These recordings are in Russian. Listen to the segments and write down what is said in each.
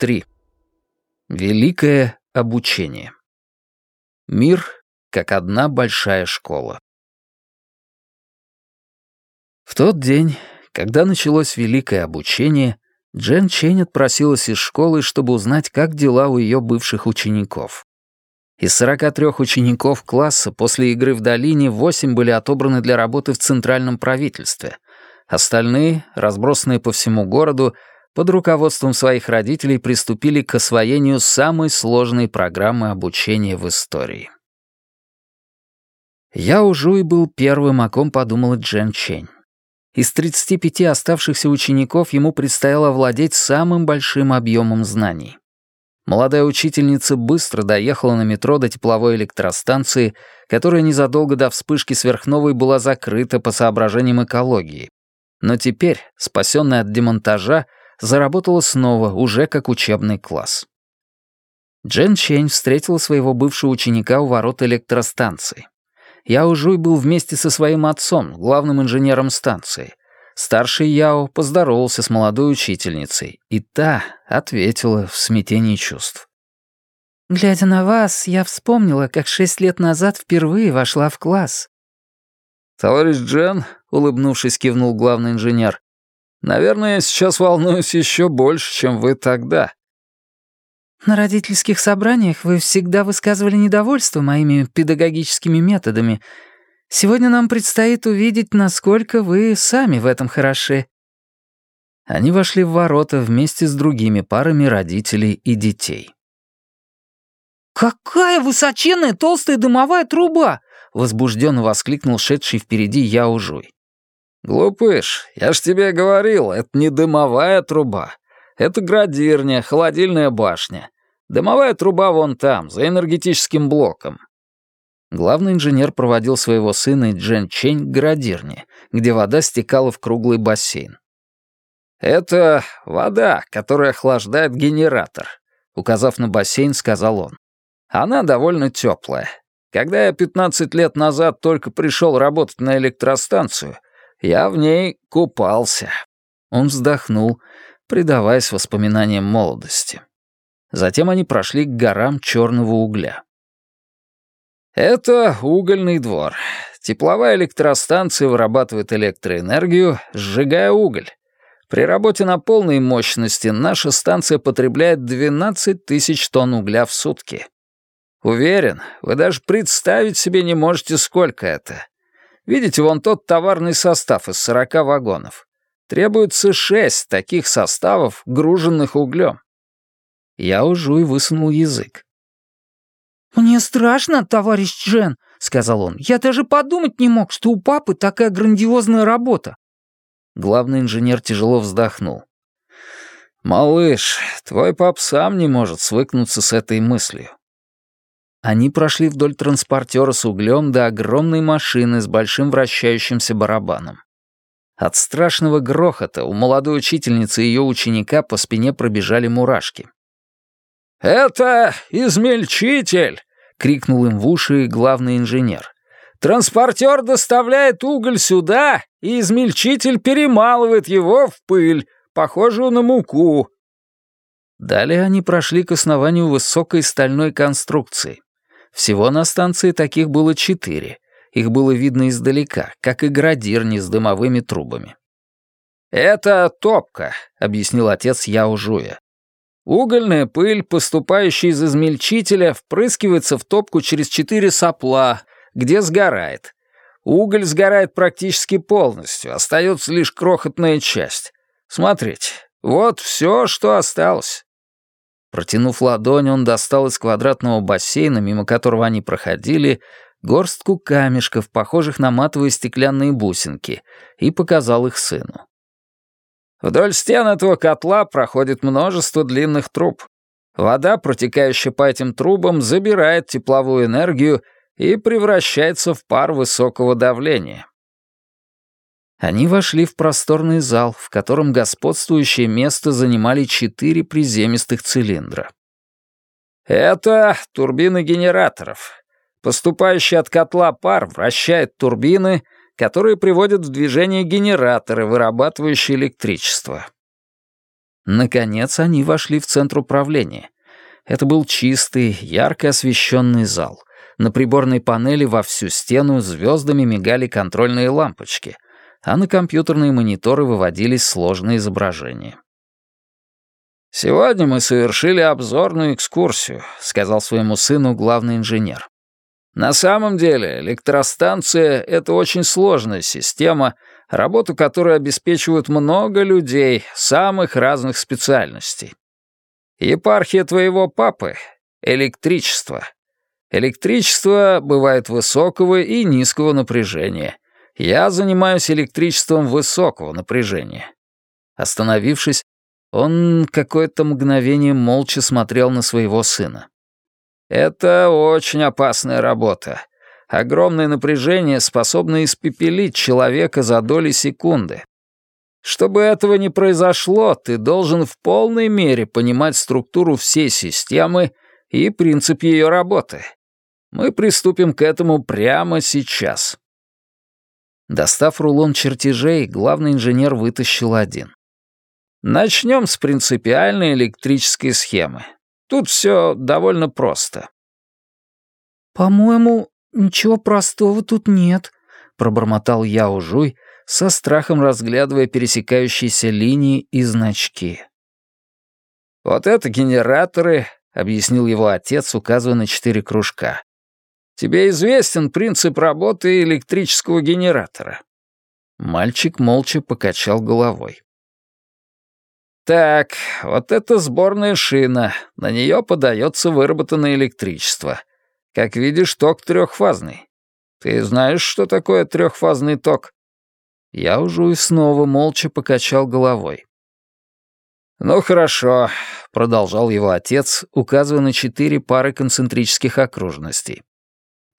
3. Великое обучение. Мир как одна большая школа. В тот день, когда началось великое обучение, Джен Чень отпросилась из школы, чтобы узнать, как дела у ее бывших учеников. Из 43 учеников класса после игры в долине 8 были отобраны для работы в центральном правительстве. Остальные, разбросанные по всему городу, под руководством своих родителей приступили к освоению самой сложной программы обучения в истории. Я уже и был первым, о ком подумала Джен Чень. Из 35 оставшихся учеников ему предстояло владеть самым большим объемом знаний. Молодая учительница быстро доехала на метро до тепловой электростанции, которая незадолго до вспышки сверхновой была закрыта по соображениям экологии. Но теперь, спасенная от демонтажа, заработала снова, уже как учебный класс. Джен Чень встретила своего бывшего ученика у ворот электростанции. Яо Жуй был вместе со своим отцом, главным инженером станции. Старший Яо поздоровался с молодой учительницей, и та ответила в смятении чувств. «Глядя на вас, я вспомнила, как шесть лет назад впервые вошла в класс». «Товарищ Джен», — улыбнувшись, кивнул главный инженер, «наверное, я сейчас волнуюсь еще больше, чем вы тогда». «На родительских собраниях вы всегда высказывали недовольство моими педагогическими методами», Сегодня нам предстоит увидеть, насколько вы сами в этом хороши». Они вошли в ворота вместе с другими парами родителей и детей. «Какая высоченная толстая дымовая труба!» — возбужденно воскликнул шедший впереди Яо Жуй. «Глупыш, я ж тебе говорил, это не дымовая труба. Это градирня, холодильная башня. Дымовая труба вон там, за энергетическим блоком. Главный инженер проводил своего сына и Джен Чень к градирне, где вода стекала в круглый бассейн. «Это вода, которая охлаждает генератор», — указав на бассейн, сказал он. «Она довольно теплая. Когда я 15 лет назад только пришел работать на электростанцию, я в ней купался». Он вздохнул, предаваясь воспоминаниям молодости. Затем они прошли к горам черного угля. Это угольный двор. Тепловая электростанция вырабатывает электроэнергию, сжигая уголь. При работе на полной мощности наша станция потребляет 12 тысяч тонн угля в сутки. Уверен, вы даже представить себе не можете, сколько это. Видите, вон тот товарный состав из 40 вагонов. Требуется шесть таких составов, груженных углем. Я ужу и высунул язык. «Мне страшно, товарищ Джен», — сказал он. «Я даже подумать не мог, что у папы такая грандиозная работа». Главный инженер тяжело вздохнул. «Малыш, твой пап сам не может свыкнуться с этой мыслью». Они прошли вдоль транспортера с углем до огромной машины с большим вращающимся барабаном. От страшного грохота у молодой учительницы и ее ученика по спине пробежали мурашки. «Это измельчитель!» — крикнул им в уши главный инженер. «Транспортер доставляет уголь сюда, и измельчитель перемалывает его в пыль, похожую на муку». Далее они прошли к основанию высокой стальной конструкции. Всего на станции таких было четыре. Их было видно издалека, как и градирни с дымовыми трубами. «Это топка», — объяснил отец Яо Жуя. Угольная пыль, поступающая из измельчителя, впрыскивается в топку через четыре сопла, где сгорает. Уголь сгорает практически полностью, остается лишь крохотная часть. Смотрите, вот все, что осталось. Протянув ладонь, он достал из квадратного бассейна, мимо которого они проходили, горстку камешков, похожих на матовые стеклянные бусинки, и показал их сыну. Вдоль стен этого котла проходит множество длинных труб. Вода, протекающая по этим трубам, забирает тепловую энергию и превращается в пар высокого давления. Они вошли в просторный зал, в котором господствующее место занимали четыре приземистых цилиндра. Это турбины генераторов. Поступающий от котла пар вращает турбины — которые приводят в движение генераторы, вырабатывающие электричество. Наконец они вошли в центр управления. Это был чистый, ярко освещенный зал. На приборной панели во всю стену звездами мигали контрольные лампочки, а на компьютерные мониторы выводились сложные изображения. «Сегодня мы совершили обзорную экскурсию», — сказал своему сыну главный инженер. «На самом деле электростанция — это очень сложная система, работу которой обеспечивают много людей самых разных специальностей. Епархия твоего папы — электричество. Электричество бывает высокого и низкого напряжения. Я занимаюсь электричеством высокого напряжения». Остановившись, он какое-то мгновение молча смотрел на своего сына. «Это очень опасная работа. Огромное напряжение способно испепелить человека за доли секунды. Чтобы этого не произошло, ты должен в полной мере понимать структуру всей системы и принцип ее работы. Мы приступим к этому прямо сейчас». Достав рулон чертежей, главный инженер вытащил один. Начнем с принципиальной электрической схемы. Тут все довольно просто. «По-моему, ничего простого тут нет», — пробормотал Яо Жуй, со страхом разглядывая пересекающиеся линии и значки. «Вот это генераторы», — объяснил его отец, указывая на четыре кружка. «Тебе известен принцип работы электрического генератора?» Мальчик молча покачал головой. Так, вот это сборная шина. На нее подается выработанное электричество. Как видишь, ток трехфазный. Ты знаешь, что такое трехфазный ток? Я уже и снова молча покачал головой. «Ну хорошо», — продолжал его отец, указывая на четыре пары концентрических окружностей.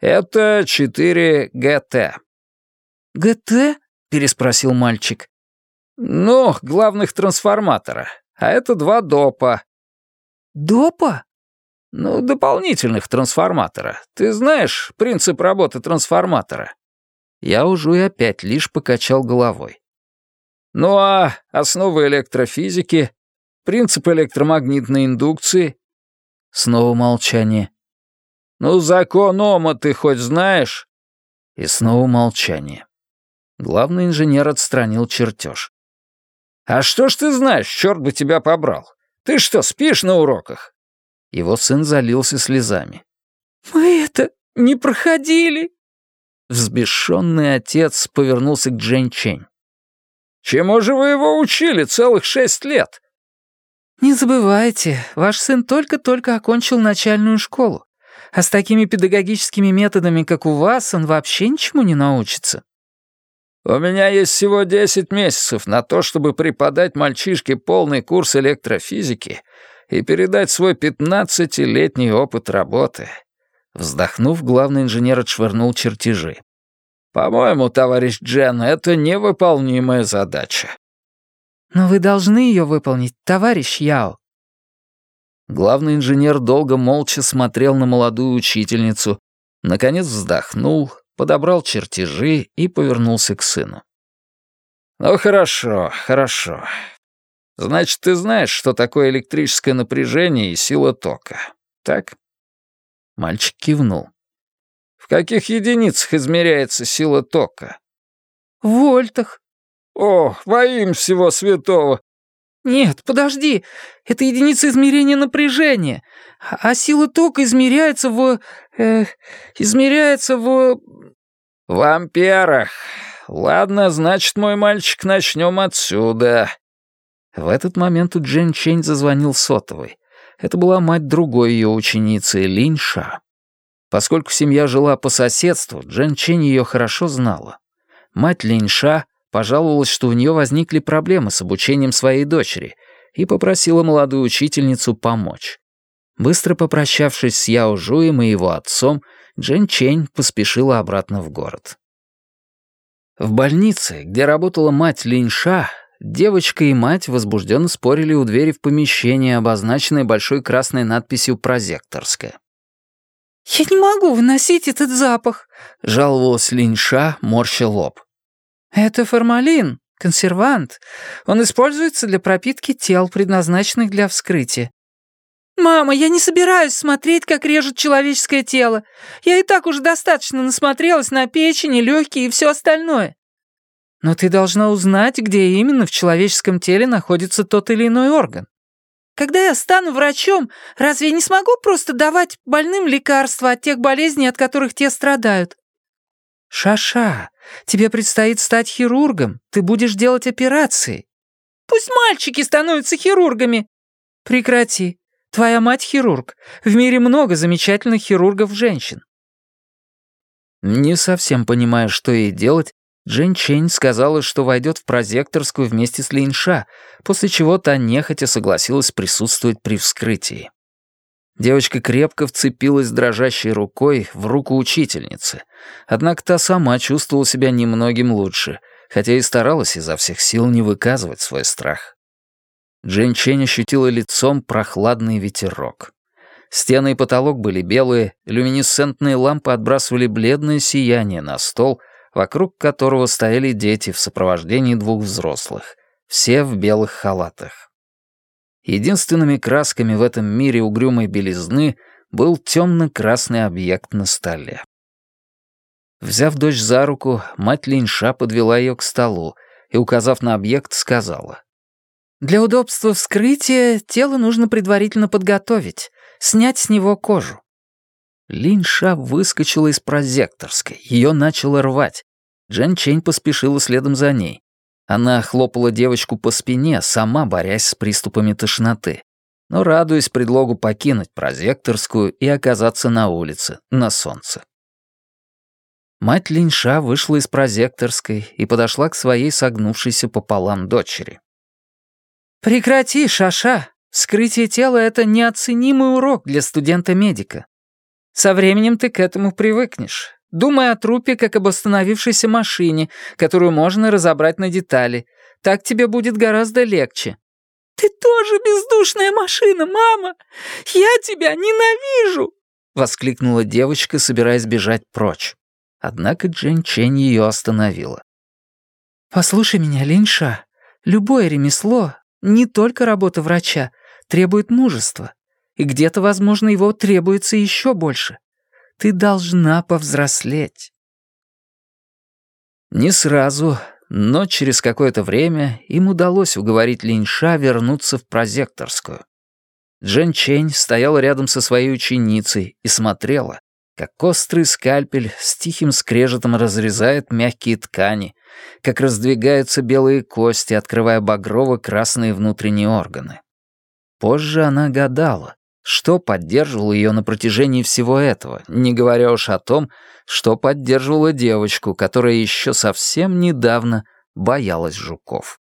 «Это четыре ГТ». «ГТ?» — переспросил мальчик. «Ну, главных трансформатора. А это два допа». «Допа?» «Ну, дополнительных трансформатора. Ты знаешь принцип работы трансформатора?» Я уже и опять лишь покачал головой. «Ну а основы электрофизики? Принцип электромагнитной индукции?» Снова молчание. «Ну, закон Ома ты хоть знаешь?» И снова молчание. Главный инженер отстранил чертеж. «А что ж ты знаешь, черт бы тебя побрал? Ты что, спишь на уроках?» Его сын залился слезами. «Мы это не проходили!» Взбешенный отец повернулся к Джень Чень. «Чему же вы его учили целых шесть лет?» «Не забывайте, ваш сын только-только окончил начальную школу, а с такими педагогическими методами, как у вас, он вообще ничему не научится». У меня есть всего 10 месяцев на то, чтобы преподать мальчишке полный курс электрофизики и передать свой 15-летний опыт работы». Вздохнув, главный инженер отшвырнул чертежи. «По-моему, товарищ Джен, это невыполнимая задача». «Но вы должны ее выполнить, товарищ Яо». Главный инженер долго молча смотрел на молодую учительницу, наконец вздохнул, подобрал чертежи и повернулся к сыну. «Ну хорошо, хорошо. Значит, ты знаешь, что такое электрическое напряжение и сила тока, так?» Мальчик кивнул. «В каких единицах измеряется сила тока?» «В вольтах». «О, во имя всего святого!» «Нет, подожди, это единица измерения напряжения, а сила тока измеряется в... Э, измеряется в... «В амперах. Ладно, значит, мой мальчик, начнем отсюда». В этот момент у Джен Чень зазвонил сотовый. Это была мать другой ее ученицы, Линь Ша. Поскольку семья жила по соседству, Джен Чень ее хорошо знала. Мать Линь Ша пожаловалась, что у нее возникли проблемы с обучением своей дочери и попросила молодую учительницу помочь. Быстро попрощавшись с Яо Жуем и его отцом, Джен Чень поспешила обратно в город. В больнице, где работала мать Линьша, девочка и мать возбужденно спорили у двери в помещение, обозначенное большой красной надписью «Прозекторская». «Я не могу выносить этот запах», — жаловалась Линьша, морща лоб. «Это формалин», Консервант. Он используется для пропитки тел, предназначенных для вскрытия. «Мама, я не собираюсь смотреть, как режут человеческое тело. Я и так уже достаточно насмотрелась на печень, легкие и все остальное». «Но ты должна узнать, где именно в человеческом теле находится тот или иной орган». «Когда я стану врачом, разве я не смогу просто давать больным лекарства от тех болезней, от которых те страдают?» «Шаша, тебе предстоит стать хирургом. Ты будешь делать операции». «Пусть мальчики становятся хирургами». «Прекрати. Твоя мать хирург. В мире много замечательных хирургов-женщин». Не совсем понимая, что ей делать, Джен Чень сказала, что войдет в прозекторскую вместе с Линша, после чего та нехотя согласилась присутствовать при вскрытии. Девочка крепко вцепилась дрожащей рукой в руку учительницы, однако та сама чувствовала себя немногим лучше, хотя и старалась изо всех сил не выказывать свой страх. Джен Чень ощутила лицом прохладный ветерок. Стены и потолок были белые, люминесцентные лампы отбрасывали бледное сияние на стол, вокруг которого стояли дети в сопровождении двух взрослых, все в белых халатах. Единственными красками в этом мире угрюмой белизны был темно-красный объект на столе. Взяв дочь за руку, мать Линша подвела ее к столу и, указав на объект, сказала — для удобства вскрытия тело нужно предварительно подготовить, снять с него кожу. Линша выскочила из прозекторской, ее начало рвать. Джен Чень поспешила следом за ней. Она хлопала девочку по спине, сама борясь с приступами тошноты, но радуясь предлогу покинуть прозекторскую и оказаться на улице, на солнце. Мать Линша вышла из прозекторской и подошла к своей согнувшейся пополам дочери. «Прекрати, Шаша. Вскрытие тела — это неоценимый урок для студента-медика. Со временем ты к этому привыкнешь. Думай о трупе, как об остановившейся машине, которую можно разобрать на детали. Так тебе будет гораздо легче». «Ты тоже бездушная машина, мама! Я тебя ненавижу!» — воскликнула девочка, собираясь бежать прочь. Однако Джен Чень ее остановила. «Послушай меня, Линша. Любое ремесло не только работа врача требует мужества, и где-то, возможно, его требуется еще больше. Ты должна повзрослеть. Не сразу, но через какое-то время им удалось уговорить Линьша вернуться в прозекторскую. Джен Чень стояла рядом со своей ученицей и смотрела, как острый скальпель с тихим скрежетом разрезает мягкие ткани, как раздвигаются белые кости, открывая багрово-красные внутренние органы. Позже она гадала, что поддерживало ее на протяжении всего этого, не говоря уж о том, что поддерживало девочку, которая еще совсем недавно боялась жуков.